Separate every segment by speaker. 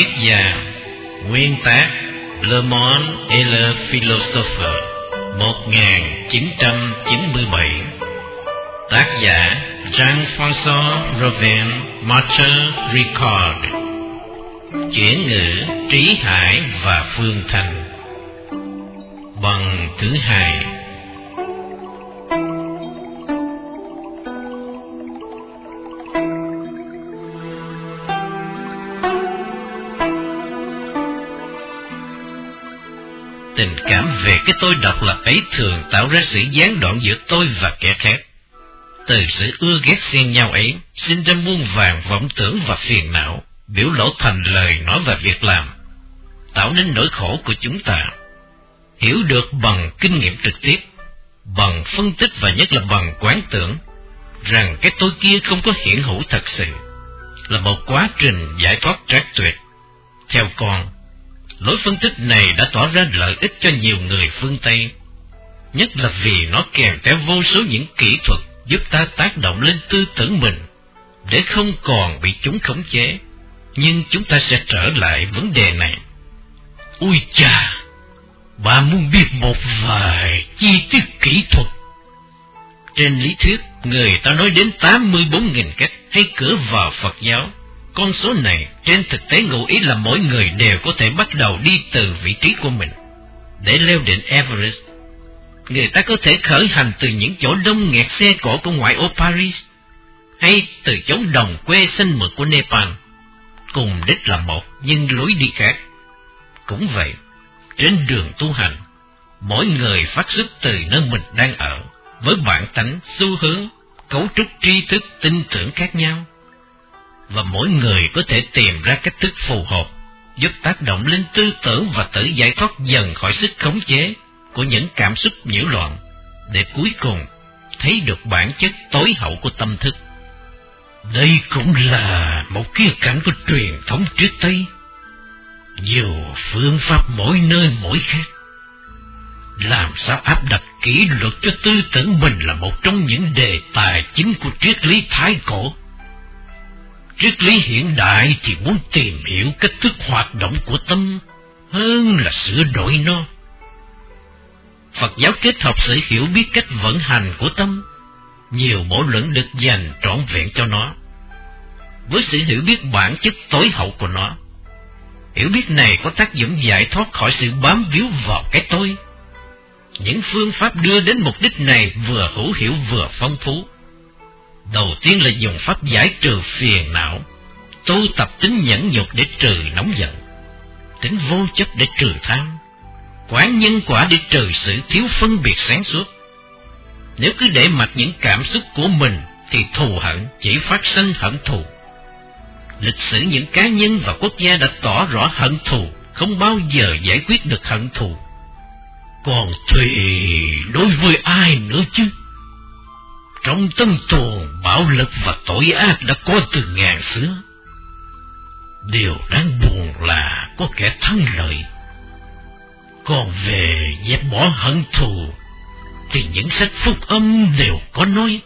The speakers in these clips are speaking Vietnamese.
Speaker 1: Và triết gia Nguyên tác Le Monde et le Philosophe 1997 Tác giả Jean-François Robin Martin Ricard Chuyển ngữ Trí Hải và Phương Thành. Bằng thứ hai. Tình cảm về cái tôi độc lập ấy thường tạo ra sự gián đoạn giữa tôi và kẻ khác. Từ sự ưa ghét xen nhau ấy, sinh ra muôn vàng vọng tưởng và phiền não, biểu lộ thành lời nói và việc làm, tạo nên nỗi khổ của chúng ta. Hiểu được bằng kinh nghiệm trực tiếp, bằng phân tích và nhất là bằng quán tưởng, rằng cái tôi kia không có hiển hữu thật sự, là một quá trình giải thoát trác tuyệt. Theo con, lối phân tích này đã tỏ ra lợi ích cho nhiều người phương Tây, nhất là vì nó kèm theo vô số những kỹ thuật giúp ta tác động lên tư tưởng mình, để không còn bị chúng khống chế. Nhưng chúng ta sẽ trở lại vấn đề này. Ui cha! Bà muốn biết một vài chi tiết kỹ thuật. Trên lý thuyết, người ta nói đến 84.000 cách hay cửa vào Phật giáo. Con số này trên thực tế ngụ ý là mỗi người đều có thể bắt đầu đi từ vị trí của mình để leo đỉnh Everest. Người ta có thể khởi hành từ những chỗ đông nghẹt xe cổ của ngoại ô Paris hay từ chốn đồng quê xanh mượt của Nepal. Cùng đích là một nhưng lối đi khác. Cũng vậy, trên đường tu hành, mỗi người phát xuất từ nơi mình đang ở, với bản tánh, xu hướng, cấu trúc tri thức, tin tưởng khác nhau. Và mỗi người có thể tìm ra cách thức phù hợp, giúp tác động lên tư tưởng và tự giải thoát dần khỏi sức khống chế của những cảm xúc nhiễu loạn, để cuối cùng thấy được bản chất tối hậu của tâm thức. Đây cũng là một khía cạnh của truyền thống trước Tây. Nhiều phương pháp mỗi nơi mỗi khác. Làm sao áp đặt kỷ luật cho tư tưởng mình là một trong những đề tài chính của triết lý Thái cổ. Triết lý hiện đại thì muốn tìm hiểu cách thức hoạt động của tâm hơn là sửa đổi nó. Phật giáo kết hợp sự hiểu biết cách vận hành của tâm, nhiều bộ luận được dành trọn vẹn cho nó. Với sự hiểu biết bản chất tối hậu của nó, hiểu biết này có tác dụng giải thoát khỏi sự bám víu vào cái tôi. Những phương pháp đưa đến mục đích này vừa hữu hiểu vừa phong phú. Đầu tiên là dùng pháp giải trừ phiền não, tu tập tính nhẫn nhục để trừ nóng giận, tính vô chấp để trừ tham, quán nhân quả để trừ sự thiếu phân biệt sáng suốt. Nếu cứ để mặc những cảm xúc của mình thì thù hận chỉ phát sinh hận thù. Lịch sử những cá nhân và quốc gia đã tỏ rõ hận thù không bao giờ giải quyết được hận thù. Còn thùy đối với ai nữa chứ? Trong tân tù, bạo lực và tội ác đã có từ ngàn xưa. Điều đáng buồn là có kẻ thắng lợi còn về dẹp bỏ hận thù, thì những sách phúc âm đều có nói.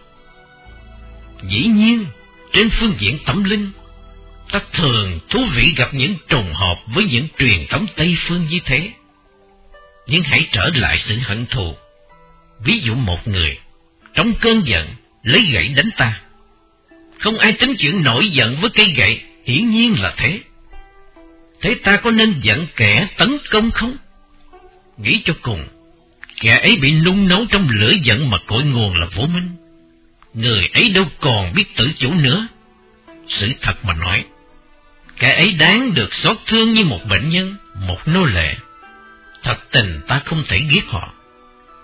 Speaker 1: Dĩ nhiên, trên phương diện tâm linh, ta thường thú vị gặp những trùng hợp với những truyền thống Tây phương như thế. Nhưng hãy trở lại sự hận thù. Ví dụ một người, trong cơn giận, lấy gậy đánh ta. Không ai tính chuyện nổi giận với cây gậy, hiển nhiên là thế. Thế ta có nên giận kẻ tấn công không? Nghĩ cho cùng, kẻ ấy bị nung nấu trong lửa giận mà cội nguồn là vô minh. Người ấy đâu còn biết tự chủ nữa. Sự thật mà nói, kẻ ấy đáng được xót thương như một bệnh nhân, một nô lệ. Thật tình ta không thể giết họ.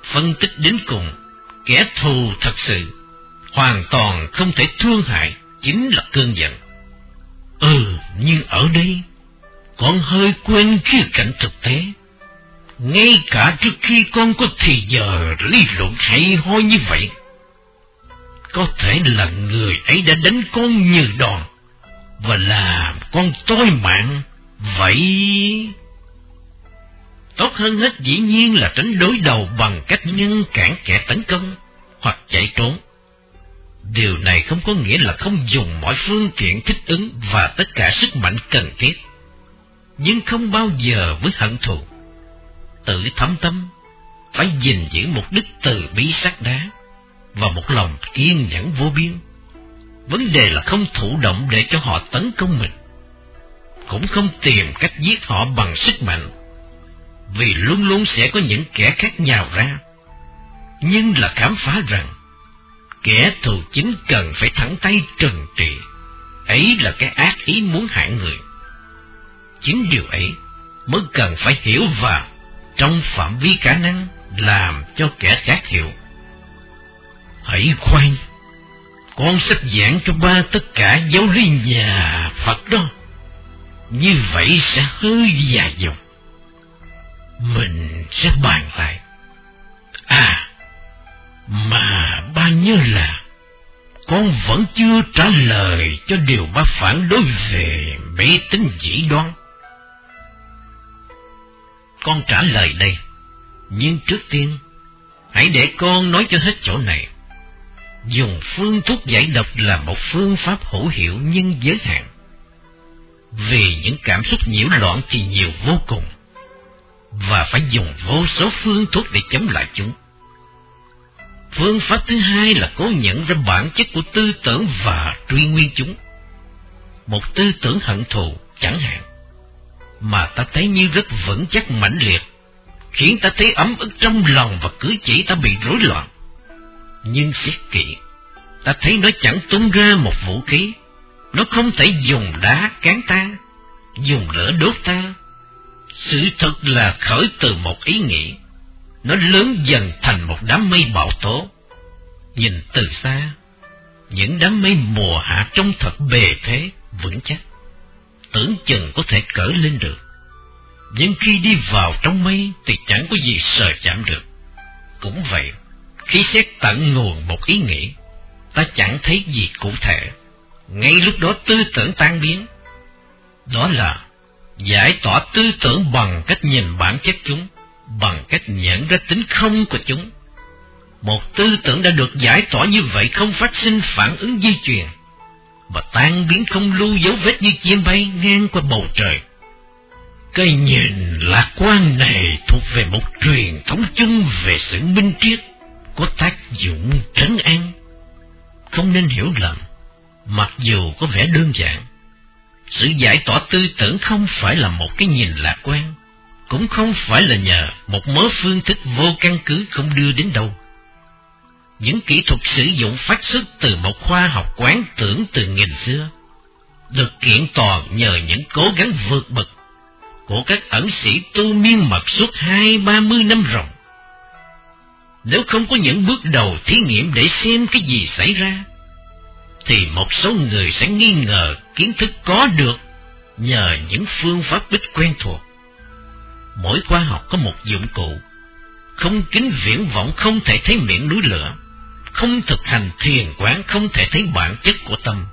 Speaker 1: Phân tích đến cùng, kẻ thù thật sự, hoàn toàn không thể thương hại, chính là cơn giận. Ừ, nhưng ở đây, con hơi quên khía cạnh thực tế ngay cả trước khi con có thì giờ lý luận hay ho như vậy. Có thể là người ấy đã đánh con như đòn, và làm con tối mạng, vậy... Tốt hơn hết dĩ nhiên là tránh đối đầu bằng cách ngăn cản kẻ tấn công, hoặc chạy trốn. Điều này không có nghĩa là không dùng mọi phương tiện thích ứng và tất cả sức mạnh cần thiết, nhưng không bao giờ với hận thù. Tự thấm tâm, phải gìn giữ một đức từ bi sắc đá và một lòng kiên nhẫn vô biên. Vấn đề là không thụ động để cho họ tấn công mình, cũng không tìm cách giết họ bằng sức mạnh, vì luôn luôn sẽ có những kẻ khác nhào ra. Nhưng là khám phá rằng Kẻ thù chính cần phải thẳng tay trừng trị, ấy là cái ác ý muốn hại người. Chính điều ấy mới cần phải hiểu và trong phạm vi khả năng làm cho kẻ khác hiểu. Hãy khoan, con sách giảng cho ba tất cả giáo lý nhà Phật đó. Như vậy sẽ hơi dài dòng. Mình sẽ bàn lại. À, mà ba nhớ là con vẫn chưa trả lời cho điều ba phản đối về mỹ tính dĩ đoan. Con trả lời đây, nhưng trước tiên, hãy để con nói cho hết chỗ này. Dùng phương thuốc giải độc là một phương pháp hữu hiệu nhưng giới hạn. Vì những cảm xúc nhiễu loạn thì nhiều vô cùng, và phải dùng vô số phương thuốc để chống lại chúng. Phương pháp thứ hai là cố nhận ra bản chất của tư tưởng và truy nguyên chúng. Một tư tưởng hận thù chẳng hạn, mà ta thấy như rất vững chắc mãnh liệt, khiến ta thấy ấm ức trong lòng và cứ chỉ ta bị rối loạn. Nhưng xét kỹ, ta thấy nó chẳng tung ra một vũ khí, nó không thể dùng đá cán ta, dùng lửa đốt ta. Sự thật là khởi từ một ý nghĩ, nó lớn dần thành một đám mây bão tố. Nhìn từ xa, những đám mây mùa hạ trông thật bề thế, vững chắc, tưởng chừng có thể cỡ lên được. Nhưng khi đi vào trong mây thì chẳng có gì sờ chạm được. Cũng vậy, khi xét tận nguồn một ý nghĩ, ta chẳng thấy gì cụ thể. Ngay lúc đó tư tưởng tan biến. Đó là giải tỏa tư tưởng bằng cách nhìn bản chất chúng bằng cách nhận ra tính không của chúng. Một tư tưởng đã được giải tỏa như vậy không phát sinh phản ứng di truyền, và tan biến không lưu dấu vết như chim bay ngang qua bầu trời. Cái nhìn lạc quan này thuộc về một truyền thống chung về sự minh triết, có tác dụng trấn an. Không nên hiểu lầm, mặc dù có vẻ đơn giản. Sự giải tỏa tư tưởng không phải là một cái nhìn lạc quan, cũng không phải là nhờ một mớ phương thức vô căn cứ không đưa đến đâu. Những kỹ thuật sử dụng phát xuất từ một khoa học quán tưởng từ nghìn xưa, được kiện toàn nhờ những cố gắng vượt bậc của các ẩn sĩ tu miên mật suốt hai ba mươi năm ròng Nếu không có những bước đầu thí nghiệm để xem cái gì xảy ra, thì một số người sẽ nghi ngờ kiến thức có được nhờ những phương pháp bích quen thuộc mỗi khoa học có một dụng cụ. Không kính viễn vọng không thể thấy miệng núi lửa, không thực hành thiền quán không thể thấy bản chất của tâm.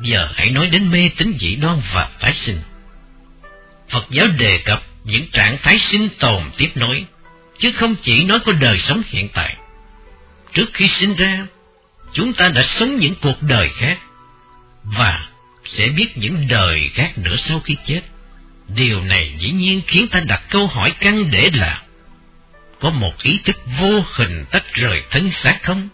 Speaker 1: Giờ hãy nói đến mê tín dị đoan và tái sinh. Phật giáo đề cập những trạng thái sinh tồn tiếp nối, chứ không chỉ nói có đời sống hiện tại. Trước khi sinh ra, chúng ta đã sống những cuộc đời khác, và sẽ biết những đời khác nữa sau khi chết. Điều này dĩ nhiên khiến ta đặt câu hỏi căn để là Có một ý thức vô hình tách rời thân xác không?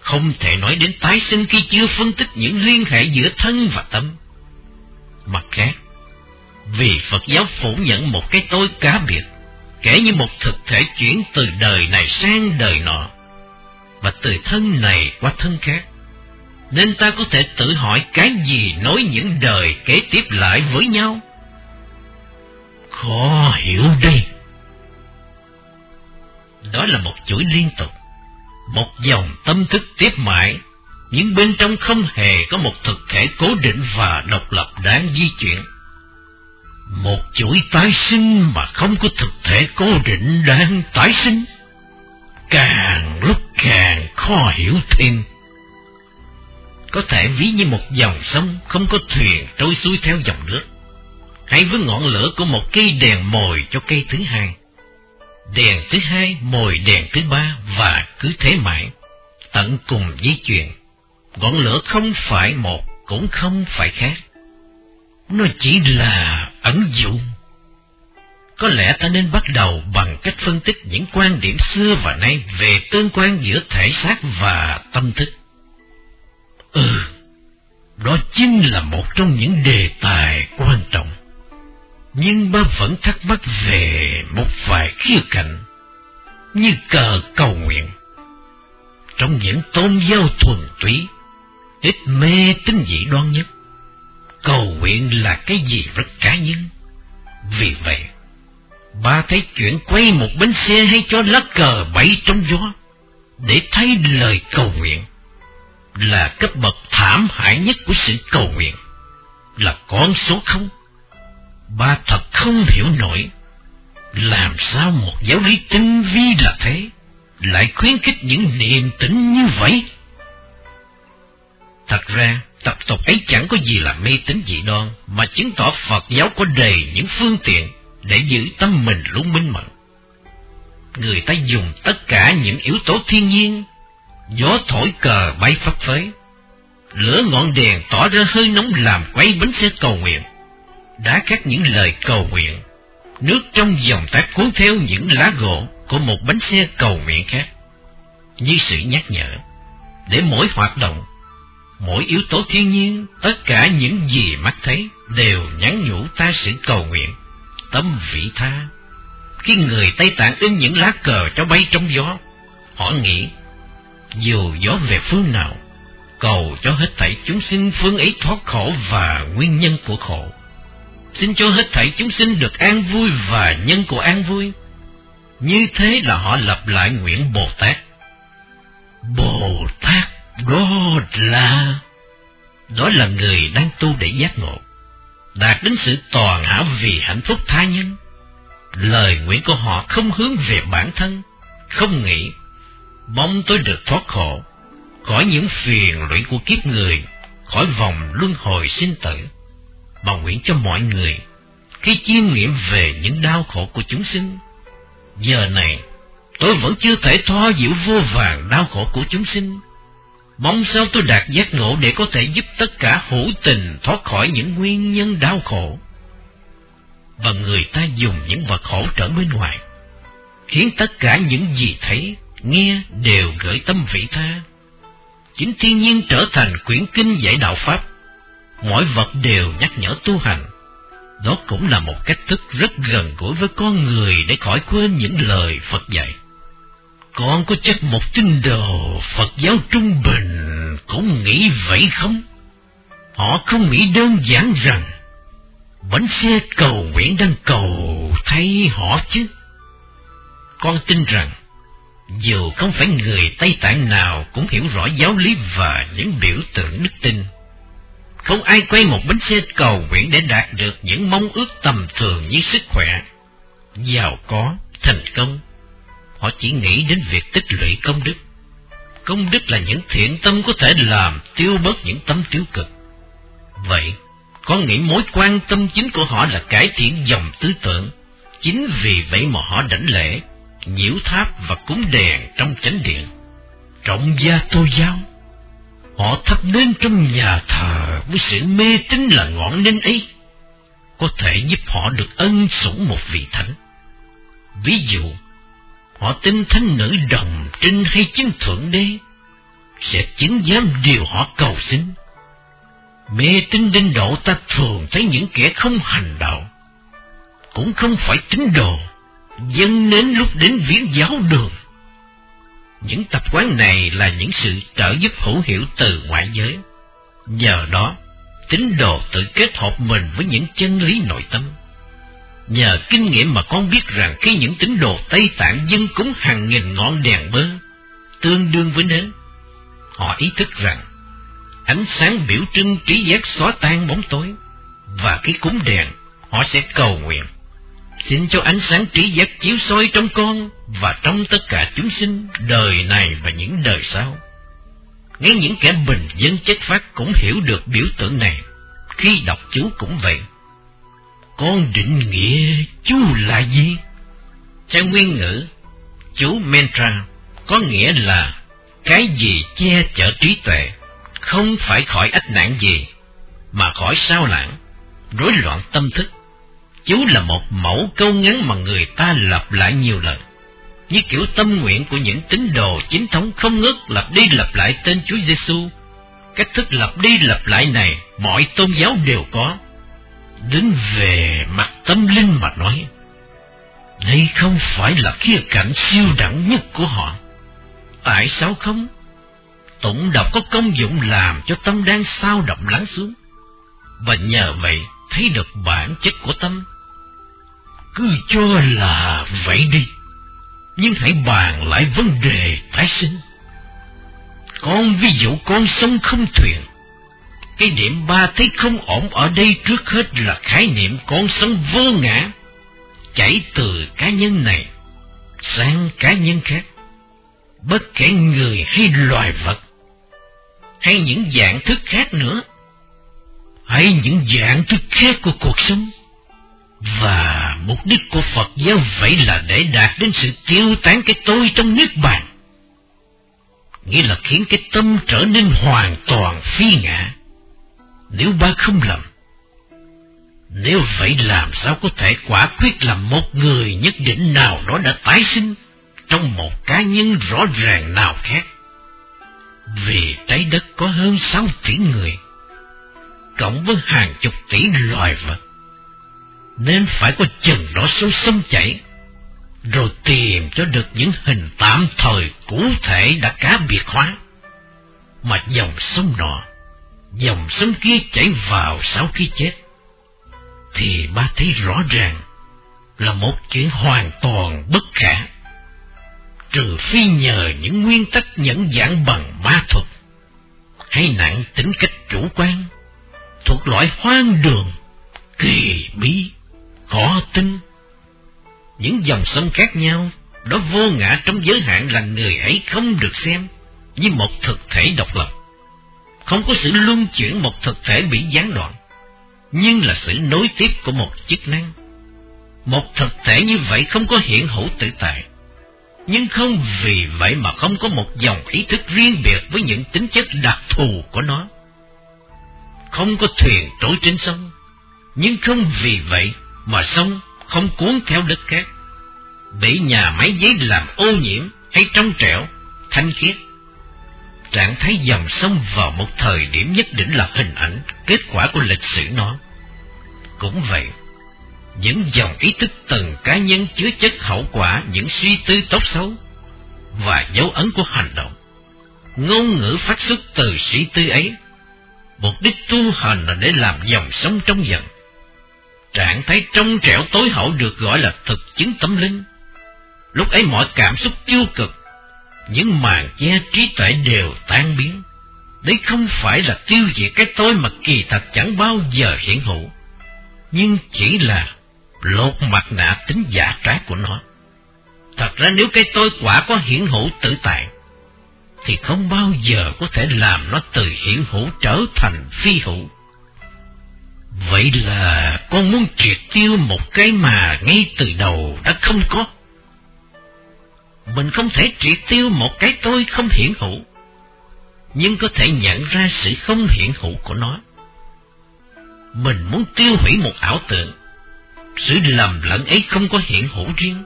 Speaker 1: Không thể nói đến tái sinh khi chưa phân tích những liên hệ giữa thân và tâm. Mặt khác, vì Phật giáo phủ nhận một cái tôi cá biệt, kể như một thực thể chuyển từ đời này sang đời nọ, và từ thân này qua thân khác, nên ta có thể tự hỏi cái gì nối những đời kế tiếp lại với nhau. Khó hiểu đây. Đó là một chuỗi liên tục, một dòng tâm thức tiếp mãi, nhưng bên trong không hề có một thực thể cố định và độc lập đáng di chuyển. Một chuỗi tái sinh mà không có thực thể cố định đang tái sinh, càng lúc càng khó hiểu thêm. Có thể ví như một dòng sông không có thuyền trôi xuôi theo dòng nước hay với ngọn lửa của một cây đèn mồi cho cây thứ hai. Đèn thứ hai mồi đèn thứ ba và cứ thế mãi. tận cùng di chuyển. Ngọn lửa không phải một, cũng không phải khác. Nó chỉ là ẩn dụ. Có lẽ ta nên bắt đầu bằng cách phân tích những quan điểm xưa và nay về tương quan giữa thể xác và tâm thức. Ừ, đó chính là một trong những đề tài quan trọng. Nhưng ba vẫn thắc mắc về một vài khía cạnh, như cờ cầu nguyện. Trong những tôn giáo thuần túy, ít mê tín dị đoan nhất, cầu nguyện là cái gì rất cá nhân. Vì vậy, ba thấy chuyện quay một bánh xe hay cho lá cờ bay trong gió, để thấy lời cầu nguyện là cấp bậc thảm hại nhất của sự cầu nguyện, là con số không. Ba thật không hiểu nổi, làm sao một giáo lý tinh vi là thế, lại khuyến khích những niềm tin như vậy? Thật ra, tập tục ấy chẳng có gì là mê tín dị đoan, mà chứng tỏ Phật giáo có đầy những phương tiện để giữ tâm mình luôn minh mẫn. Người ta dùng tất cả những yếu tố thiên nhiên gió thổi cờ bay phấp phới, lửa ngọn đèn tỏ ra hơi nóng làm quay bánh xe cầu nguyện, đã cắt những lời cầu nguyện, nước trong dòng tác cuốn theo những lá gỗ của một bánh xe cầu nguyện khác, như sự nhắc nhở, để mỗi hoạt động, mỗi yếu tố thiên nhiên, tất cả những gì mắt thấy đều nhắn nhủ ta sự cầu nguyện, tâm vị tha. Khi người Tây Tạng in những lá cờ cho bay trong gió, họ nghĩ dù gió về phương nào, cầu cho hết thảy chúng sinh phương ấy thoát khổ và nguyên nhân của khổ. Xin cho hết thảy chúng sinh được an vui và nhân của an vui. Như thế là họ lập lại nguyện Bồ Tát. Bồ Tát đó là... Đó là người đang tu để giác ngộ, đạt đến sự toàn hảo vì hạnh phúc tha nhân. Lời nguyện của họ không hướng về bản thân, không nghĩ mong tôi được thoát khổ, khỏi những phiền lụy của kiếp người, khỏi vòng luân hồi sinh tử. Bà nguyện cho mọi người, khi chiêm nghiệm về những đau khổ của chúng sinh, giờ này tôi vẫn chưa thể thoa dịu vô vàng đau khổ của chúng sinh. Mong sao tôi đạt giác ngộ để có thể giúp tất cả hữu tình thoát khỏi những nguyên nhân đau khổ. Và người ta dùng những vật hỗ trợ bên ngoài, khiến tất cả những gì thấy nghe đều gửi tâm vị tha. Chính thiên nhiên trở thành quyển kinh dạy đạo Pháp, mỗi vật đều nhắc nhở tu hành. Đó cũng là một cách thức rất gần gũi với con người để khỏi quên những lời Phật dạy. Con có chắc một tín đồ Phật giáo trung bình cũng nghĩ vậy không? Họ không nghĩ đơn giản rằng bánh xe cầu nguyện đang cầu thay họ chứ. Con tin rằng dù không phải người Tây Tạng nào cũng hiểu rõ giáo lý và những biểu tượng đức tin. Không ai quay một bánh xe cầu nguyện để đạt được những mong ước tầm thường như sức khỏe, giàu có, thành công. Họ chỉ nghĩ đến việc tích lũy công đức. Công đức là những thiện tâm có thể làm tiêu bớt những tâm tiêu cực. Vậy, có nghĩ mối quan tâm chính của họ là cải thiện dòng tư tưởng. Chính vì vậy mà họ đảnh lễ, nhiễu tháp và cúng đèn trong chánh điện. Trọng gia tô giáo, họ thắp nến trong nhà thờ với sự mê tín là ngọn nến ấy, có thể giúp họ được ân sủng một vị thánh. Ví dụ, họ tin thánh nữ đồng trinh hay chính thượng đế, sẽ chứng giám điều họ cầu xin. Mê tín đến độ ta thường thấy những kẻ không hành đạo, cũng không phải tín đồ, dân đến lúc đến viếng giáo đường. Những tập quán này là những sự trợ giúp hữu hiệu từ ngoại giới. Nhờ đó, tín đồ tự kết hợp mình với những chân lý nội tâm. Nhờ kinh nghiệm mà con biết rằng khi những tín đồ Tây Tạng dân cúng hàng nghìn ngọn đèn bơ, tương đương với nến, họ ý thức rằng ánh sáng biểu trưng trí giác xóa tan bóng tối, và khi cúng đèn, họ sẽ cầu nguyện Xin cho ánh sáng trí giác chiếu soi trong con và trong tất cả chúng sinh đời này và những đời sau. Ngay những kẻ bình dân chất phát cũng hiểu được biểu tượng này, khi đọc chú cũng vậy. Con định nghĩa chú là gì? Theo nguyên ngữ, chú mantra có nghĩa là cái gì che chở trí tuệ, không phải khỏi ách nạn gì, mà khỏi sao lãng, rối loạn tâm thức. Chú là một mẫu câu ngắn mà người ta lặp lại nhiều lần, như kiểu tâm nguyện của những tín đồ chính thống không ngớt lặp đi lặp lại tên Chúa Giêsu. Cách thức lặp đi lặp lại này, mọi tôn giáo đều có. Đến về mặt tâm linh mà nói, đây không phải là khía cạnh siêu đẳng nhất của họ. Tại sao không? Tụng đọc có công dụng làm cho tâm đang sao động lắng xuống, và nhờ vậy thấy được bản chất của tâm. Cứ cho là vậy đi, nhưng hãy bàn lại vấn đề tái sinh. Con ví dụ con sông không thuyền, cái điểm ba thấy không ổn ở đây trước hết là khái niệm con sống vô ngã, chảy từ cá nhân này sang cá nhân khác bất kể người hay loài vật, hay những dạng thức khác nữa, hay những dạng thức khác của cuộc sống. Và mục đích của Phật giáo vậy là để đạt đến sự tiêu tán cái tôi trong nước bàn. Nghĩa là khiến cái tâm trở nên hoàn toàn phi ngã. Nếu ba không lầm, nếu vậy làm sao có thể quả quyết là một người nhất định nào đó đã tái sinh trong một cá nhân rõ ràng nào khác. Vì trái đất có hơn sáu tỷ người, cộng với hàng chục tỷ loài vật, nên phải có chừng đó số sông chảy, rồi tìm cho được những hình tạm thời cụ thể đã cá biệt hóa. Mà dòng sông nọ, dòng sông kia chảy vào sau khi chết, thì ba thấy rõ ràng là một chuyện hoàn toàn bất khả trừ phi nhờ những nguyên tắc nhẫn dạng bằng ma thuật, hay nặng tính cách chủ quan, thuộc loại hoang đường, kỳ bí, khó tin. Những dòng sông khác nhau, đó vô ngã trong giới hạn là người ấy không được xem như một thực thể độc lập. Không có sự luân chuyển một thực thể bị gián đoạn, nhưng là sự nối tiếp của một chức năng. Một thực thể như vậy không có hiện hữu tự tại, nhưng không vì vậy mà không có một dòng ý thức riêng biệt với những tính chất đặc thù của nó. Không có thuyền trôi trên sông, nhưng không vì vậy mà sông không cuốn theo đất cát, bị nhà máy giấy làm ô nhiễm hay trong trẻo, thanh khiết. Trạng thái dòng sông vào một thời điểm nhất định là hình ảnh, kết quả của lịch sử nó. Cũng vậy, những dòng ý thức từng cá nhân chứa chất hậu quả những suy tư tốt xấu và dấu ấn của hành động. Ngôn ngữ phát xuất từ suy tư ấy, mục đích tu hành là để làm dòng sống trong dần. Trạng thái trong trẻo tối hậu được gọi là thực chứng tâm linh. Lúc ấy mọi cảm xúc tiêu cực, những màn che trí tuệ đều tan biến. Đấy không phải là tiêu diệt cái tôi mà kỳ thật chẳng bao giờ hiện hữu, nhưng chỉ là lột mặt nạ tính giả trá của nó. Thật ra nếu cái tôi quả có hiển hữu tự tại, thì không bao giờ có thể làm nó từ hiển hữu trở thành phi hữu. Vậy là con muốn triệt tiêu một cái mà ngay từ đầu đã không có. Mình không thể triệt tiêu một cái tôi không hiển hữu, nhưng có thể nhận ra sự không hiển hữu của nó. Mình muốn tiêu hủy một ảo tượng, sự lầm lẫn ấy không có hiện hữu riêng.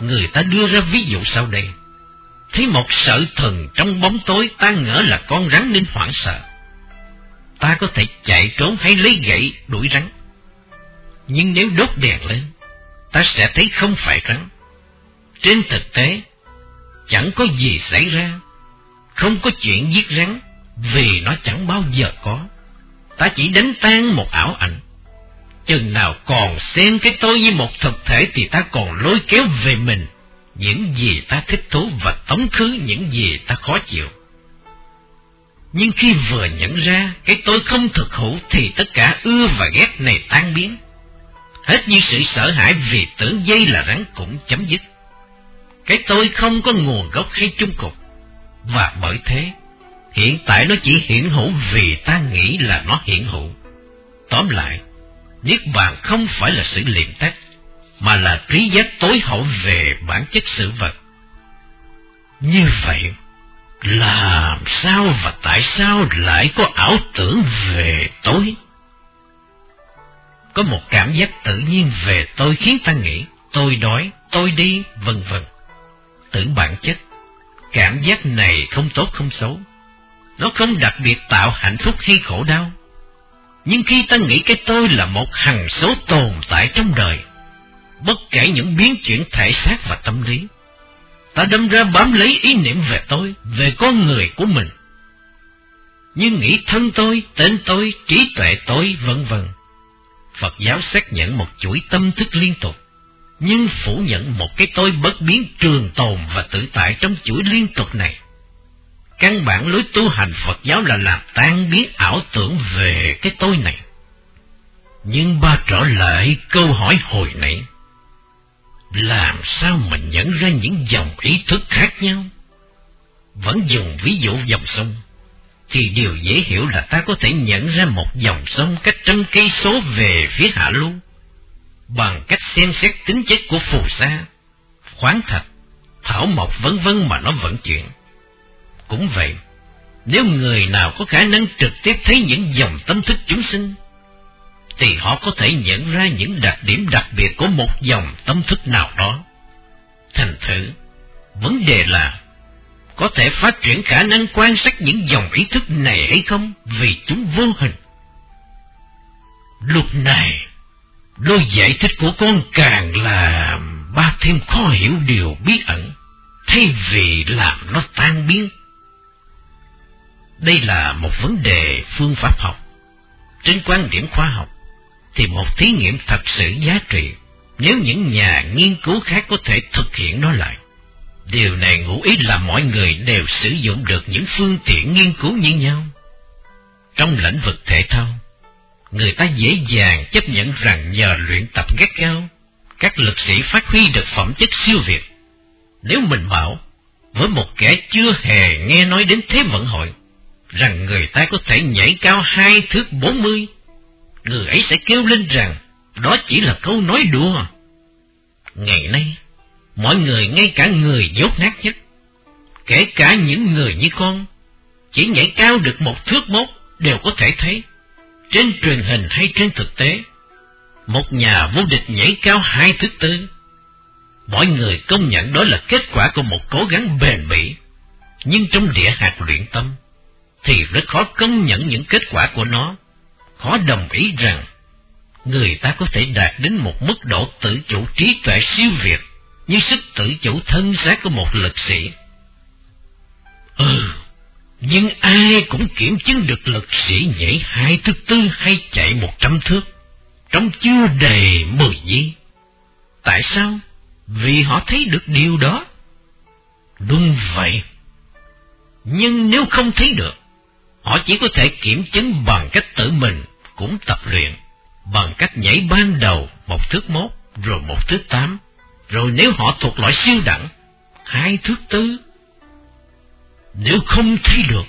Speaker 1: Người ta đưa ra ví dụ sau đây. Thấy một sợi thần trong bóng tối ta ngỡ là con rắn nên hoảng sợ. Ta có thể chạy trốn hay lấy gậy đuổi rắn. Nhưng nếu đốt đèn lên, ta sẽ thấy không phải rắn. Trên thực tế, chẳng có gì xảy ra. Không có chuyện giết rắn, vì nó chẳng bao giờ có. Ta chỉ đánh tan một ảo ảnh chừng nào còn xem cái tôi như một thực thể thì ta còn lôi kéo về mình những gì ta thích thú và tống khứ những gì ta khó chịu. Nhưng khi vừa nhận ra cái tôi không thực hữu thì tất cả ưa và ghét này tan biến. Hết như sự sợ hãi vì tưởng dây là rắn cũng chấm dứt. Cái tôi không có nguồn gốc hay chung cục. Và bởi thế, hiện tại nó chỉ hiện hữu vì ta nghĩ là nó hiện hữu. Tóm lại, Niết bàn không phải là sự liệm tách, mà là trí giác tối hậu về bản chất sự vật. Như vậy, Làm sao và tại sao lại có ảo tưởng về tối Có một cảm giác tự nhiên về tôi khiến ta nghĩ tôi đói, tôi đi, vân vân. Tưởng bản chất, cảm giác này không tốt không xấu. Nó không đặc biệt tạo hạnh phúc hay khổ đau. Nhưng khi ta nghĩ cái tôi là một hằng số tồn tại trong đời, bất kể những biến chuyển thể xác và tâm lý, ta đâm ra bám lấy ý niệm về tôi, về con người của mình. Nhưng nghĩ thân tôi, tên tôi, trí tuệ tôi, vân vân. Phật giáo xác nhận một chuỗi tâm thức liên tục, nhưng phủ nhận một cái tôi bất biến trường tồn và tự tại trong chuỗi liên tục này. Căn bản lối tu hành Phật giáo là làm tan biến ảo tưởng về cái tôi này. Nhưng ba trở lại câu hỏi hồi nãy. Làm sao mình nhận ra những dòng ý thức khác nhau? Vẫn dùng ví dụ dòng sông, thì điều dễ hiểu là ta có thể nhận ra một dòng sông cách trăm cây số về phía hạ lưu, bằng cách xem xét tính chất của phù sa, khoáng thạch, thảo mộc vân vân mà nó vận chuyển. Cũng vậy, nếu người nào có khả năng trực tiếp thấy những dòng tâm thức chúng sinh, thì họ có thể nhận ra những đặc điểm đặc biệt của một dòng tâm thức nào đó. Thành thử, vấn đề là có thể phát triển khả năng quan sát những dòng ý thức này hay không vì chúng vô hình. Lúc này, đôi giải thích của con càng làm ba thêm khó hiểu điều bí ẩn, thay vì làm nó tan biến. Đây là một vấn đề phương pháp học. Trên quan điểm khoa học, thì một thí nghiệm thật sự giá trị nếu những nhà nghiên cứu khác có thể thực hiện nó lại. Điều này ngụ ý là mọi người đều sử dụng được những phương tiện nghiên cứu như nhau. Trong lĩnh vực thể thao, người ta dễ dàng chấp nhận rằng nhờ luyện tập gắt gao, các lực sĩ phát huy được phẩm chất siêu việt. Nếu mình bảo, với một kẻ chưa hề nghe nói đến thế vận hội, rằng người ta có thể nhảy cao hai thước bốn mươi, người ấy sẽ kêu lên rằng đó chỉ là câu nói đùa. Ngày nay, mọi người ngay cả người dốt nát nhất, kể cả những người như con, chỉ nhảy cao được một thước mốt đều có thể thấy, trên truyền hình hay trên thực tế, một nhà vô địch nhảy cao hai thước tư. Mọi người công nhận đó là kết quả của một cố gắng bền bỉ, nhưng trong địa hạt luyện tâm, thì rất khó công nhận những kết quả của nó, khó đồng ý rằng người ta có thể đạt đến một mức độ tự chủ trí tuệ siêu việt như sức tự chủ thân xác của một lực sĩ. Ừ, nhưng ai cũng kiểm chứng được lực sĩ nhảy hai thước tư hay chạy một trăm thước, trong chưa đầy mười giây. Tại sao? Vì họ thấy được điều đó. Đúng vậy. Nhưng nếu không thấy được, họ chỉ có thể kiểm chứng bằng cách tự mình cũng tập luyện, bằng cách nhảy ban đầu một thước mốt, rồi một thước tám, rồi nếu họ thuộc loại siêu đẳng, hai thước tư. Nếu không thấy được,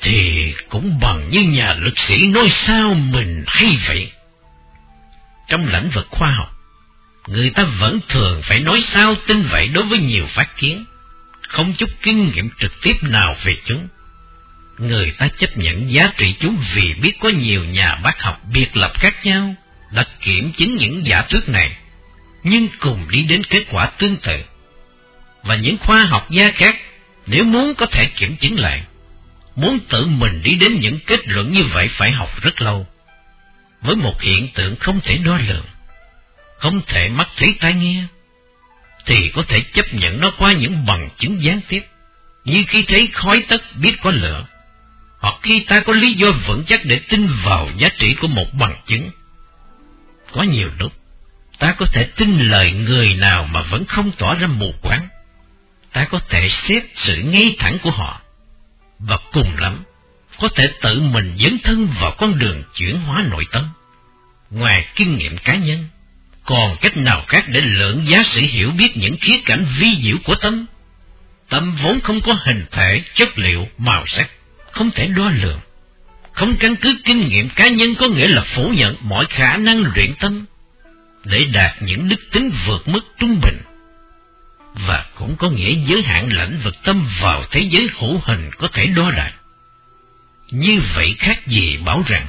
Speaker 1: thì cũng bằng như nhà lực sĩ nói sao mình hay vậy. Trong lĩnh vực khoa học, người ta vẫn thường phải nói sao tin vậy đối với nhiều phát kiến, không chút kinh nghiệm trực tiếp nào về chúng. Người ta chấp nhận giá trị chúng vì biết có nhiều nhà bác học biệt lập khác nhau đã kiểm chứng những giả thuyết này nhưng cùng đi đến kết quả tương tự. Và những khoa học gia khác, nếu muốn có thể kiểm chứng lại, muốn tự mình đi đến những kết luận như vậy phải học rất lâu, với một hiện tượng không thể đo lường, không thể mắt thấy tai nghe, thì có thể chấp nhận nó qua những bằng chứng gián tiếp, như khi thấy khói tất biết có lửa, hoặc khi ta có lý do vững chắc để tin vào giá trị của một bằng chứng. Có nhiều lúc, ta có thể tin lời người nào mà vẫn không tỏ ra mù quáng. Ta có thể xét sự ngay thẳng của họ, và cùng lắm, có thể tự mình dấn thân vào con đường chuyển hóa nội tâm. Ngoài kinh nghiệm cá nhân, còn cách nào khác để lượng giá sự hiểu biết những khía cạnh vi diệu của tâm? Tâm vốn không có hình thể, chất liệu, màu sắc, không thể đo lường. Không căn cứ kinh nghiệm cá nhân có nghĩa là phủ nhận mọi khả năng luyện tâm để đạt những đức tính vượt mức trung bình và cũng có nghĩa giới hạn lãnh vực tâm vào thế giới hữu hình có thể đo đạt. Như vậy khác gì bảo rằng,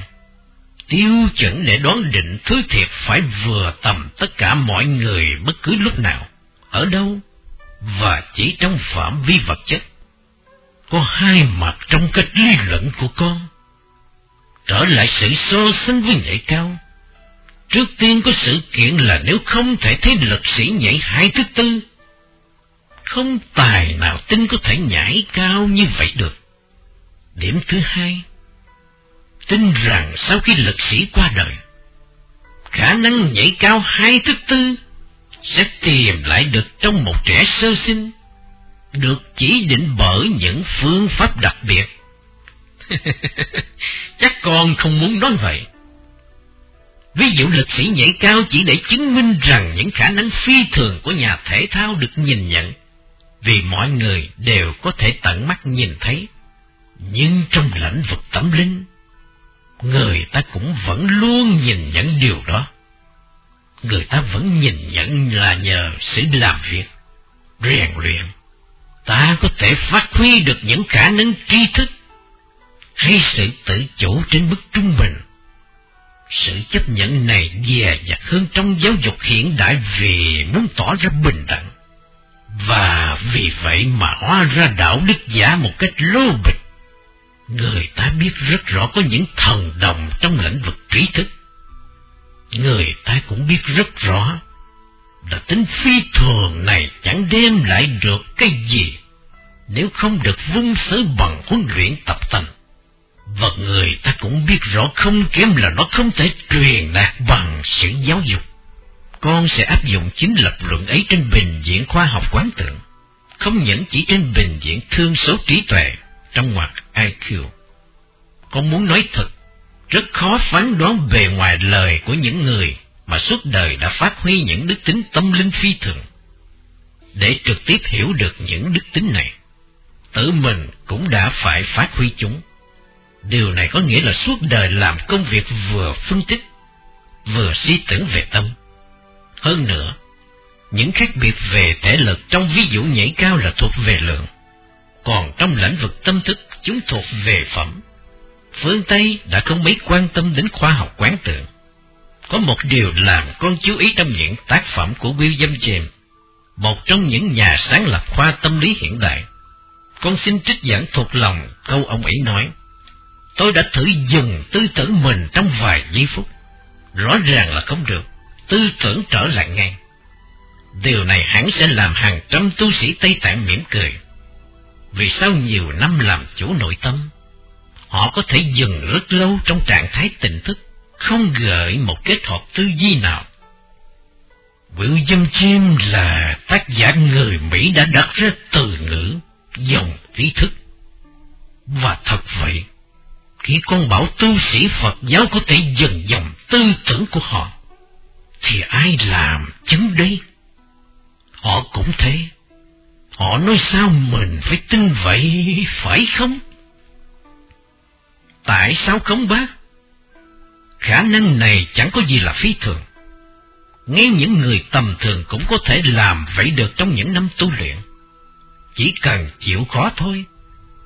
Speaker 1: tiêu chuẩn để đoán định thứ thiệt phải vừa tầm tất cả mọi người bất cứ lúc nào, ở đâu, và chỉ trong phạm vi vật chất. Có hai mặt trong cách lý luận của con. Trở lại sự so sánh với nhảy cao. Trước tiên có sự kiện là nếu không thể thấy lực sĩ nhảy hai thứ tư, không tài nào tin có thể nhảy cao như vậy được. Điểm thứ hai, tin rằng sau khi lực sĩ qua đời, khả năng nhảy cao hai thứ tư sẽ tìm lại được trong một trẻ sơ sinh, được chỉ định bởi những phương pháp đặc biệt. Chắc con không muốn nói vậy. Ví dụ lực sĩ nhảy cao chỉ để chứng minh rằng những khả năng phi thường của nhà thể thao được nhìn nhận, vì mọi người đều có thể tận mắt nhìn thấy. Nhưng trong lĩnh vực tâm linh, người ta cũng vẫn luôn nhìn nhận điều đó. Người ta vẫn nhìn nhận là nhờ sự làm việc, rèn luyện. Ta có thể phát huy được những khả năng tri thức hay sự tự chủ trên mức trung bình. Sự chấp nhận này dè dặt hơn trong giáo dục hiện đại vì muốn tỏ ra bình đẳng. Và vì vậy mà hóa ra đạo đức giả một cách lô bịch người ta biết rất rõ có những thần đồng trong lĩnh vực trí thức. Người ta cũng biết rất rõ là tính phi thường này chẳng đem lại được cái gì nếu không được vung sớ bằng huấn luyện tập tành. Và người ta cũng biết rõ không kém là nó không thể truyền đạt bằng sự giáo dục. Con sẽ áp dụng chính lập luận ấy trên bình diện khoa học quán tượng, không những chỉ trên bình diện thương số trí tuệ, trong ngoặc IQ. Con muốn nói thật, rất khó phán đoán bề ngoài lời của những người mà suốt đời đã phát huy những đức tính tâm linh phi thường. Để trực tiếp hiểu được những đức tính này, tự mình cũng đã phải phát huy chúng. Điều này có nghĩa là suốt đời làm công việc vừa phân tích, vừa suy tưởng về tâm. Hơn nữa, những khác biệt về thể lực trong ví dụ nhảy cao là thuộc về lượng, còn trong lĩnh vực tâm thức chúng thuộc về phẩm. Phương Tây đã không mấy quan tâm đến khoa học quán tượng. Có một điều làm con chú ý trong những tác phẩm của William James, một trong những nhà sáng lập khoa tâm lý hiện đại. Con xin trích dẫn thuộc lòng câu ông ấy nói, Tôi đã thử dùng tư tưởng mình trong vài giây phút. Rõ ràng là không được, tư tưởng trở lại ngay. Điều này hẳn sẽ làm hàng trăm tu sĩ Tây Tạng mỉm cười. Vì sau nhiều năm làm chủ nội tâm, họ có thể dừng rất lâu trong trạng thái tỉnh thức, không gợi một kết hợp tư duy nào. Vũ Dâm Chim là tác giả người Mỹ đã đặt ra từ ngữ, dòng trí thức. Và thật vậy, khi con bảo tu sĩ Phật giáo có thể dừng dòng tư tưởng của họ, thì ai làm chứng đây? Họ cũng thế. Họ nói sao mình phải tin vậy, phải không? Tại sao không bác? Khả năng này chẳng có gì là phi thường. Ngay những người tầm thường cũng có thể làm vậy được trong những năm tu luyện. Chỉ cần chịu khó thôi.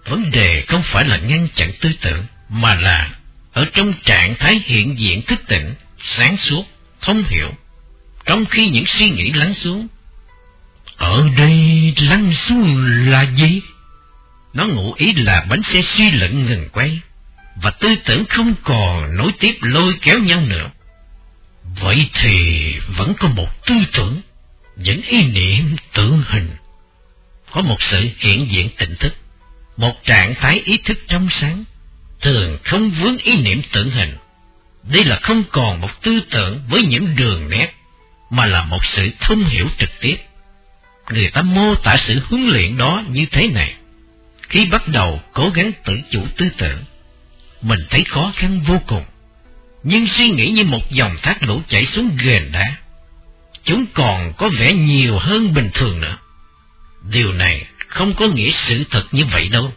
Speaker 1: Vấn đề không phải là ngăn chặn tư tưởng, mà là ở trong trạng thái hiện diện thức tỉnh, sáng suốt, thông hiểu. Trong khi những suy nghĩ lắng xuống, ở đây lắng xuống là gì? Nó ngụ ý là bánh xe suy luận ngừng quay và tư tưởng không còn nối tiếp lôi kéo nhau nữa. Vậy thì vẫn có một tư tưởng, những ý niệm tưởng hình. Có một sự hiện diện tỉnh thức, một trạng thái ý thức trong sáng, thường không vướng ý niệm tưởng hình. Đây là không còn một tư tưởng với những đường nét, mà là một sự thông hiểu trực tiếp. Người ta mô tả sự huấn luyện đó như thế này. Khi bắt đầu cố gắng tự chủ tư tưởng, mình thấy khó khăn vô cùng. Nhưng suy nghĩ như một dòng thác lũ chảy xuống ghềnh đá. Chúng còn có vẻ nhiều hơn bình thường nữa. Điều này không có nghĩa sự thật như vậy đâu.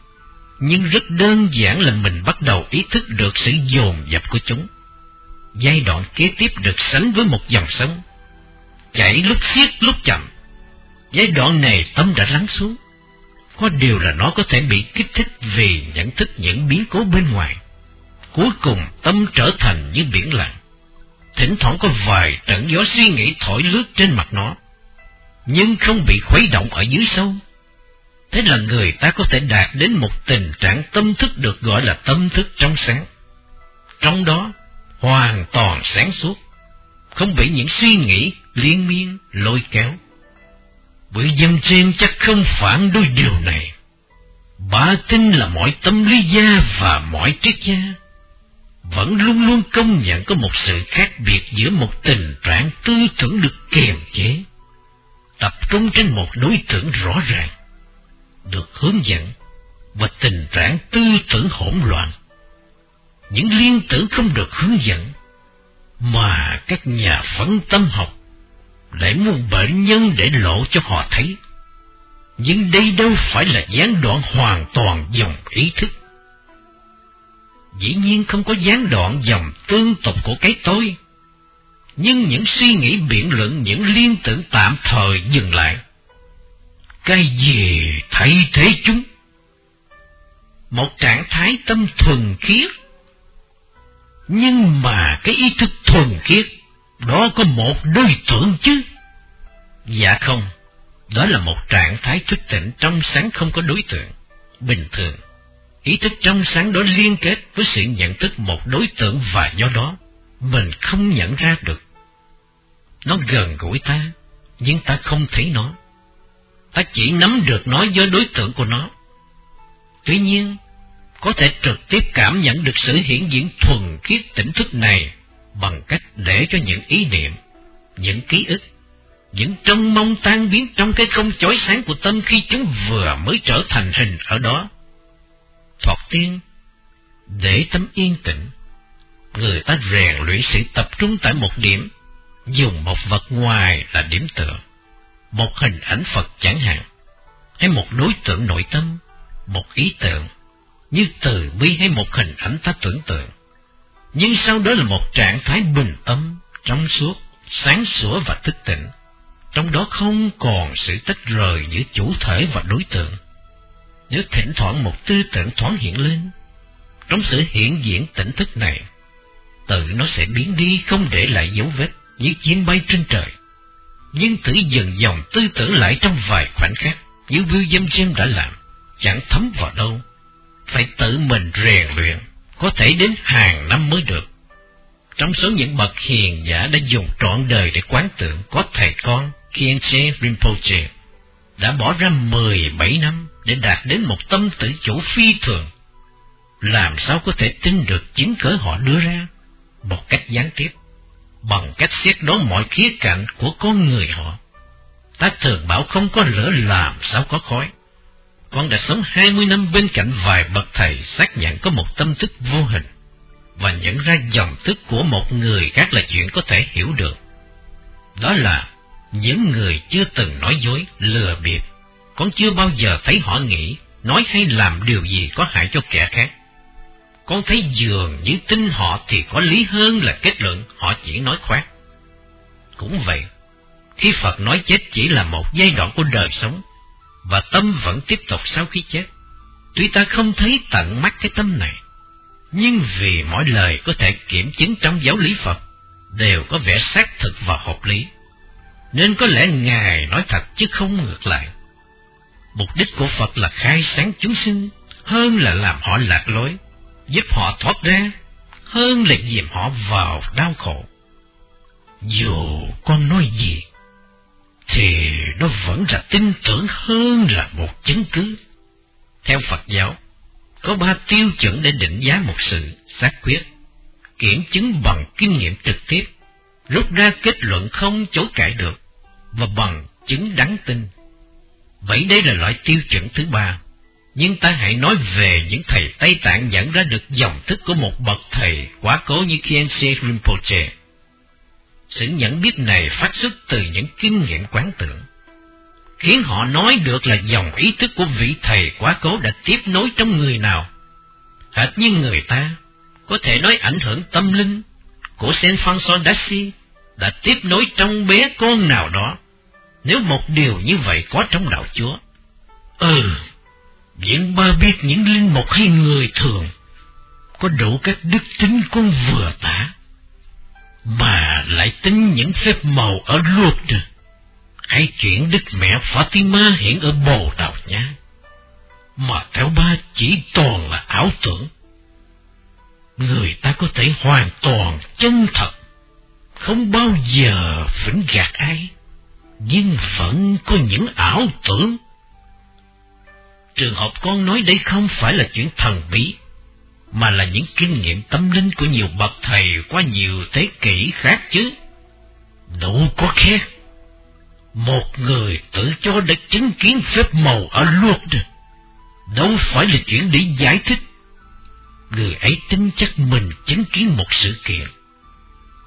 Speaker 1: Nhưng rất đơn giản là mình bắt đầu ý thức được sự dồn dập của chúng. Giai đoạn kế tiếp được sánh với một dòng sông. Chảy lúc xiết lúc chậm. Giai đoạn này tâm đã lắng xuống. Có điều là nó có thể bị kích thích vì nhận thức những biến cố bên ngoài. Cuối cùng tâm trở thành như biển lặng. Thỉnh thoảng có vài trận gió suy nghĩ thổi lướt trên mặt nó, nhưng không bị khuấy động ở dưới sâu. Thế là người ta có thể đạt đến một tình trạng tâm thức được gọi là tâm thức trong sáng. Trong đó, hoàn toàn sáng suốt, không bị những suy nghĩ liên miên lôi kéo. Bởi dân trên chắc không phản đối điều này. Bà tin là mọi tâm lý gia và mọi triết gia vẫn luôn luôn công nhận có một sự khác biệt giữa một tình trạng tư tưởng được kiềm chế, tập trung trên một đối tượng rõ ràng, được hướng dẫn, và tình trạng tư tưởng hỗn loạn. Những liên tưởng không được hướng dẫn, mà các nhà phấn tâm học lại muốn bệnh nhân để lộ cho họ thấy. Nhưng đây đâu phải là gián đoạn hoàn toàn dòng ý thức dĩ nhiên không có gián đoạn dòng tương tục của cái tôi. Nhưng những suy nghĩ biện luận, những liên tưởng tạm thời dừng lại. Cái gì thay thế chúng? Một trạng thái tâm thuần khiết. Nhưng mà cái ý thức thuần khiết, đó có một đối tượng chứ? Dạ không, đó là một trạng thái thức tỉnh trong sáng không có đối tượng, bình thường Ý thức trong sáng đó liên kết với sự nhận thức một đối tượng và do đó mình không nhận ra được. Nó gần gũi ta, nhưng ta không thấy nó. Ta chỉ nắm được nó do đối tượng của nó. Tuy nhiên, có thể trực tiếp cảm nhận được sự hiển diễn thuần khiết tỉnh thức này bằng cách để cho những ý niệm, những ký ức, những trông mong tan biến trong cái không chói sáng của tâm khi chúng vừa mới trở thành hình ở đó. Thoạt tiên, để tâm yên tĩnh, người ta rèn luyện sự tập trung tại một điểm, dùng một vật ngoài là điểm tựa, một hình ảnh Phật chẳng hạn, hay một đối tượng nội tâm, một ý tưởng, như từ bi hay một hình ảnh ta tưởng tượng. Nhưng sau đó là một trạng thái bình tâm, trong suốt, sáng sủa và thức tỉnh. Trong đó không còn sự tách rời giữa chủ thể và đối tượng nếu thỉnh thoảng một tư tưởng thoáng hiện lên, trong sự hiện diện tỉnh thức này, tự nó sẽ biến đi không để lại dấu vết như chim bay trên trời. Nhưng tự dần dòng tư tưởng lại trong vài khoảnh khắc, như William James đã làm, chẳng thấm vào đâu. Phải tự mình rèn luyện, có thể đến hàng năm mới được. Trong số những bậc hiền giả đã dùng trọn đời để quán tưởng có thầy con Kienche Rinpoche đã bỏ ra 17 năm để đạt đến một tâm tự chủ phi thường. Làm sao có thể tin được chứng cớ họ đưa ra một cách gián tiếp, bằng cách xét đoán mọi khía cạnh của con người họ. Ta thường bảo không có lửa làm sao có khói. Con đã sống hai mươi năm bên cạnh vài bậc thầy xác nhận có một tâm thức vô hình, và nhận ra dòng thức của một người khác là chuyện có thể hiểu được. Đó là những người chưa từng nói dối, lừa bịp, con chưa bao giờ thấy họ nghĩ, nói hay làm điều gì có hại cho kẻ khác. Con thấy dường như tin họ thì có lý hơn là kết luận họ chỉ nói khoác. Cũng vậy, khi Phật nói chết chỉ là một giai đoạn của đời sống, và tâm vẫn tiếp tục sau khi chết. Tuy ta không thấy tận mắt cái tâm này, nhưng vì mỗi lời có thể kiểm chứng trong giáo lý Phật, đều có vẻ xác thực và hợp lý nên có lẽ Ngài nói thật chứ không ngược lại. Mục đích của Phật là khai sáng chúng sinh, hơn là làm họ lạc lối, giúp họ thoát ra, hơn là dìm họ vào đau khổ. Dù con nói gì, thì nó vẫn là tin tưởng hơn là một chứng cứ. Theo Phật giáo, có ba tiêu chuẩn để định giá một sự xác quyết, kiểm chứng bằng kinh nghiệm trực tiếp, rút ra kết luận không chối cãi được, và bằng chứng đáng tin. Vậy đây là loại tiêu chuẩn thứ ba. Nhưng ta hãy nói về những thầy Tây Tạng dẫn ra được dòng thức của một bậc thầy quá cố như Khyentse Rinpoche. Sự nhận biết này phát xuất từ những kinh nghiệm quán tưởng, khiến họ nói được là dòng ý thức của vị thầy quá cố đã tiếp nối trong người nào. Hệt như người ta có thể nói ảnh hưởng tâm linh của Saint François d'Assisi đã tiếp nối trong bé con nào đó nếu một điều như vậy có trong đạo Chúa. Ừ, Diễn ba biết những linh mục hay người thường có đủ các đức tính con vừa tả, mà lại tính những phép màu ở luật hay chuyện Đức Mẹ Fatima hiện ở Bồ Đào Nha, mà theo ba chỉ toàn là ảo tưởng. Người ta có thể hoàn toàn chân thật, không bao giờ phỉnh gạt ai, nhưng vẫn có những ảo tưởng. Trường hợp con nói đây không phải là chuyện thần bí, mà là những kinh nghiệm tâm linh của nhiều bậc thầy qua nhiều thế kỷ khác chứ. Đủ có khác. Một người tự cho đã chứng kiến phép màu ở luật, đâu phải là chuyện để giải thích. Người ấy tin chắc mình chứng kiến một sự kiện,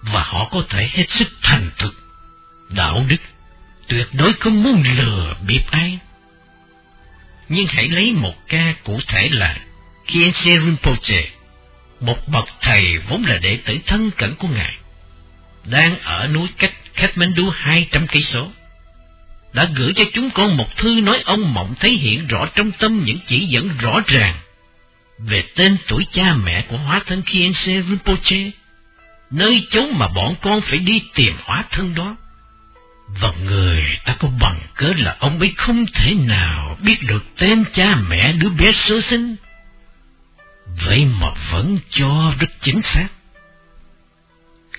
Speaker 1: và họ có thể hết sức thành thực, đạo đức, tuyệt đối không muốn lừa bịp ai nhưng hãy lấy một ca cụ thể là Kiense Rinpoche, một bậc thầy vốn là đệ tử thân cận của ngài, đang ở núi cách Kathmandu hai trăm cây số, đã gửi cho chúng con một thư nói ông mộng thấy hiện rõ trong tâm những chỉ dẫn rõ ràng về tên tuổi cha mẹ của hóa thân Kiense Rinpoche, nơi chốn mà bọn con phải đi tìm hóa thân đó. Và người ta có bằng cớ là ông ấy không thể nào biết được tên cha mẹ đứa bé sơ sinh. Vậy mà vẫn cho rất chính xác.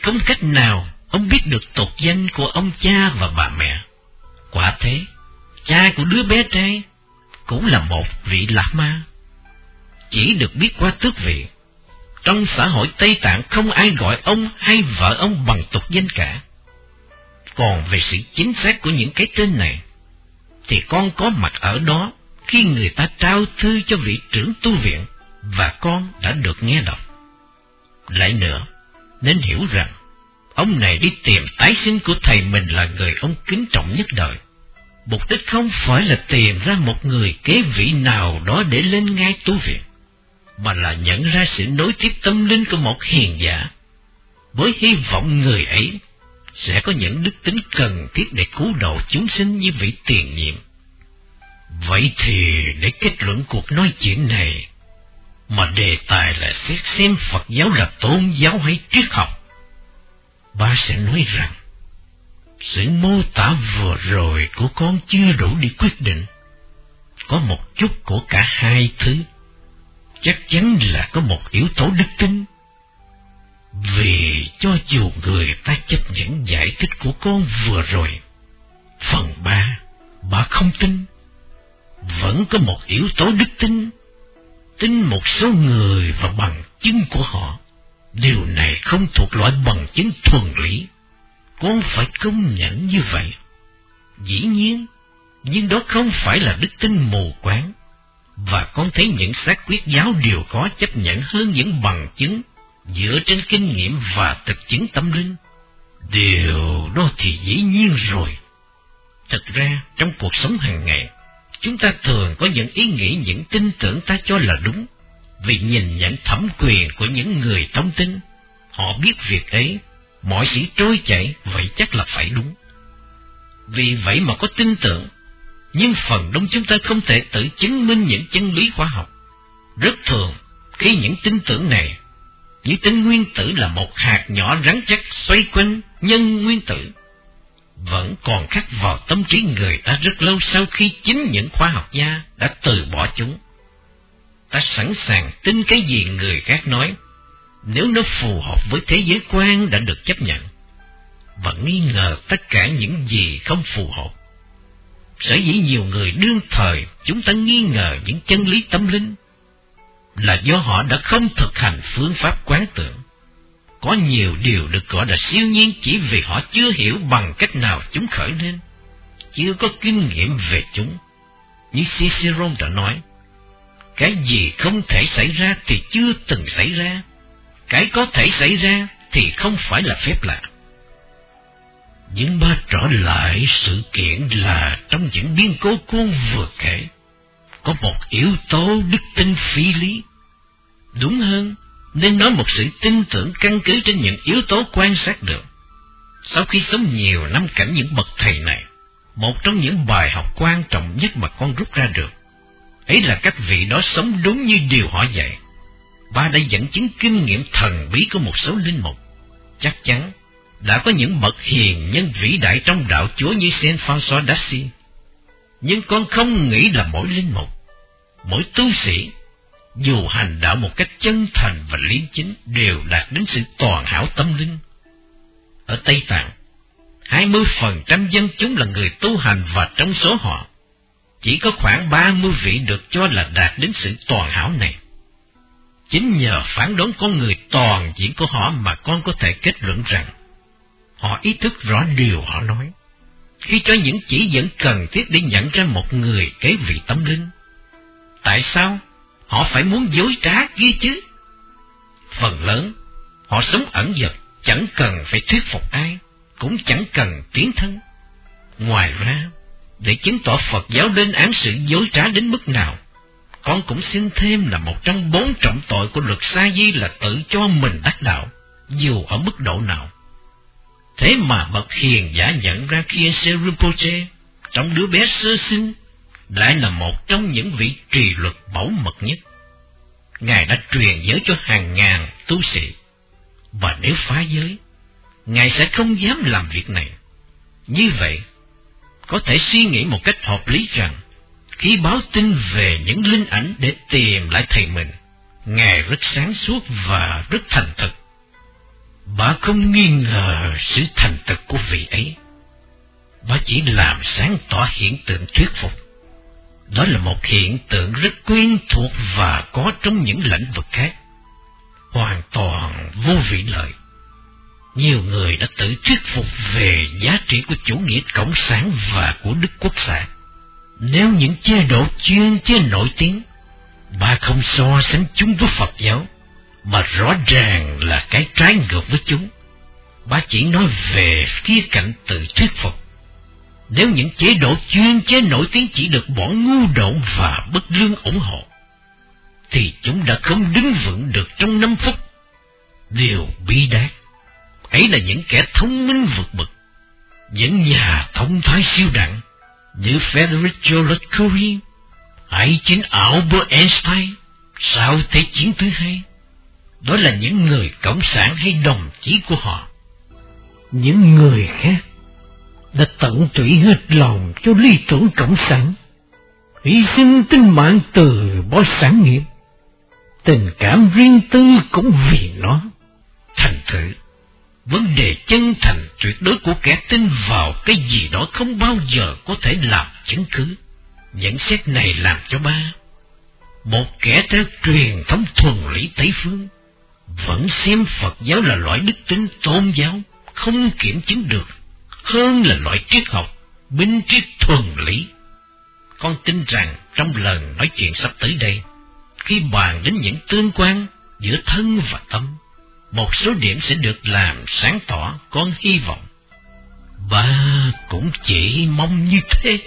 Speaker 1: Không cách nào ông biết được tục danh của ông cha và bà mẹ. Quả thế, cha của đứa bé trai cũng là một vị lạc ma. Chỉ được biết qua tước vị. Trong xã hội Tây Tạng không ai gọi ông hay vợ ông bằng tục danh cả còn về sự chính xác của những cái tên này, thì con có mặt ở đó khi người ta trao thư cho vị trưởng tu viện, và con đã được nghe đọc. Lại nữa, nên hiểu rằng, ông này đi tìm tái sinh của thầy mình là người ông kính trọng nhất đời. Mục đích không phải là tìm ra một người kế vị nào đó để lên ngai tu viện, mà là nhận ra sự nối tiếp tâm linh của một hiền giả, với hy vọng người ấy sẽ có những đức tính cần thiết để cứu độ chúng sinh như vị tiền nhiệm. Vậy thì để kết luận cuộc nói chuyện này, mà đề tài là xét xem Phật giáo là tôn giáo hay triết học, ba sẽ nói rằng, sự mô tả vừa rồi của con chưa đủ để quyết định. Có một chút của cả hai thứ, chắc chắn là có một yếu tố đức tin vì cho dù người ta chấp nhận giải thích của con vừa rồi, phần ba, bà không tin. Vẫn có một yếu tố đức tin, tin một số người và bằng chứng của họ. Điều này không thuộc loại bằng chứng thuần lý. Con phải công nhận như vậy. Dĩ nhiên, nhưng đó không phải là đức tin mù quáng. Và con thấy những xác quyết giáo đều có chấp nhận hơn những bằng chứng dựa trên kinh nghiệm và thực chứng tâm linh. Điều đó thì dĩ nhiên rồi. Thật ra, trong cuộc sống hàng ngày, chúng ta thường có những ý nghĩ, những tin tưởng ta cho là đúng, vì nhìn nhận thẩm quyền của những người thông tin. Họ biết việc ấy, mọi sự trôi chảy, vậy chắc là phải đúng. Vì vậy mà có tin tưởng, nhưng phần đông chúng ta không thể tự chứng minh những chân lý khoa học. Rất thường, khi những tin tưởng này như tính nguyên tử là một hạt nhỏ rắn chắc xoay quanh nhân nguyên tử, vẫn còn khắc vào tâm trí người ta rất lâu sau khi chính những khoa học gia đã từ bỏ chúng. Ta sẵn sàng tin cái gì người khác nói, nếu nó phù hợp với thế giới quan đã được chấp nhận, và nghi ngờ tất cả những gì không phù hợp. Sở dĩ nhiều người đương thời chúng ta nghi ngờ những chân lý tâm linh là do họ đã không thực hành phương pháp quán tưởng. Có nhiều điều được gọi là siêu nhiên chỉ vì họ chưa hiểu bằng cách nào chúng khởi lên, chưa có kinh nghiệm về chúng. Như Cicero đã nói, cái gì không thể xảy ra thì chưa từng xảy ra, cái có thể xảy ra thì không phải là phép lạ. Những ba trở lại sự kiện là trong những biến cố con vừa kể, có một yếu tố đức tin phi lý. Đúng hơn, nên nói một sự tin tưởng căn cứ trên những yếu tố quan sát được. Sau khi sống nhiều năm cảnh những bậc thầy này, một trong những bài học quan trọng nhất mà con rút ra được, ấy là các vị đó sống đúng như điều họ dạy. Ba đã dẫn chứng kinh nghiệm thần bí của một số linh mục. Chắc chắn đã có những bậc hiền nhân vĩ đại trong đạo Chúa như Saint François d'Assisi. Nhưng con không nghĩ là mỗi linh mục, mỗi tu sĩ, dù hành đạo một cách chân thành và liêm chính đều đạt đến sự toàn hảo tâm linh. Ở Tây Tạng, hai mươi phần trăm dân chúng là người tu hành và trong số họ, chỉ có khoảng ba mươi vị được cho là đạt đến sự toàn hảo này. Chính nhờ phán đoán con người toàn diện của họ mà con có thể kết luận rằng họ ý thức rõ điều họ nói. Khi cho những chỉ dẫn cần thiết để nhận ra một người kế vị tâm linh. Tại sao họ phải muốn dối trá kia chứ? Phần lớn, họ sống ẩn dật, chẳng cần phải thuyết phục ai, cũng chẳng cần tiến thân. Ngoài ra, để chứng tỏ Phật giáo lên án sự dối trá đến mức nào, con cũng xin thêm là một trong bốn trọng tội của luật sa di là tự cho mình đắc đạo, dù ở mức độ nào. Thế mà bậc hiền giả nhận ra khi Serupoche, trong đứa bé sơ sinh, lại là một trong những vị trì luật bảo mật nhất. Ngài đã truyền giới cho hàng ngàn tu sĩ, và nếu phá giới, Ngài sẽ không dám làm việc này. Như vậy, có thể suy nghĩ một cách hợp lý rằng, khi báo tin về những linh ảnh để tìm lại thầy mình, Ngài rất sáng suốt và rất thành thực. Bà không nghi ngờ sự thành thực của vị ấy. Bà chỉ làm sáng tỏ hiện tượng thuyết phục. Đó là một hiện tượng rất quen thuộc và có trong những lĩnh vực khác. Hoàn toàn vô vị lợi. Nhiều người đã tự thuyết phục về giá trị của chủ nghĩa cộng sản và của Đức Quốc xã. Nếu những chế độ chuyên chế nổi tiếng, bà không so sánh chúng với Phật giáo, mà rõ ràng là cái trái ngược với chúng. Bà chỉ nói về khía cạnh tự thuyết phục. Nếu những chế độ chuyên chế nổi tiếng chỉ được bọn ngu độn và bất lương ủng hộ, thì chúng đã không đứng vững được trong năm phút. Điều bi đát, ấy là những kẻ thông minh vượt bậc, những nhà thông thái siêu đẳng, như Federico Lecoury, hay chính Albert Einstein sau Thế chiến thứ hai đó là những người cộng sản hay đồng chí của họ. Những người khác đã tận tụy hết lòng cho lý tưởng cộng sản, hy sinh tinh mạng từ bỏ sản nghiệp, tình cảm riêng tư cũng vì nó. Thành thử, vấn đề chân thành tuyệt đối của kẻ tin vào cái gì đó không bao giờ có thể làm chứng cứ. Nhận xét này làm cho ba, một kẻ theo truyền thống thuần lý Tây Phương, vẫn xem Phật giáo là loại đức tính tôn giáo, không kiểm chứng được, hơn là loại triết học, minh triết thuần lý. Con tin rằng trong lần nói chuyện sắp tới đây, khi bàn đến những tương quan giữa thân và tâm, một số điểm sẽ được làm sáng tỏ, con hy vọng. Ba cũng chỉ mong như thế.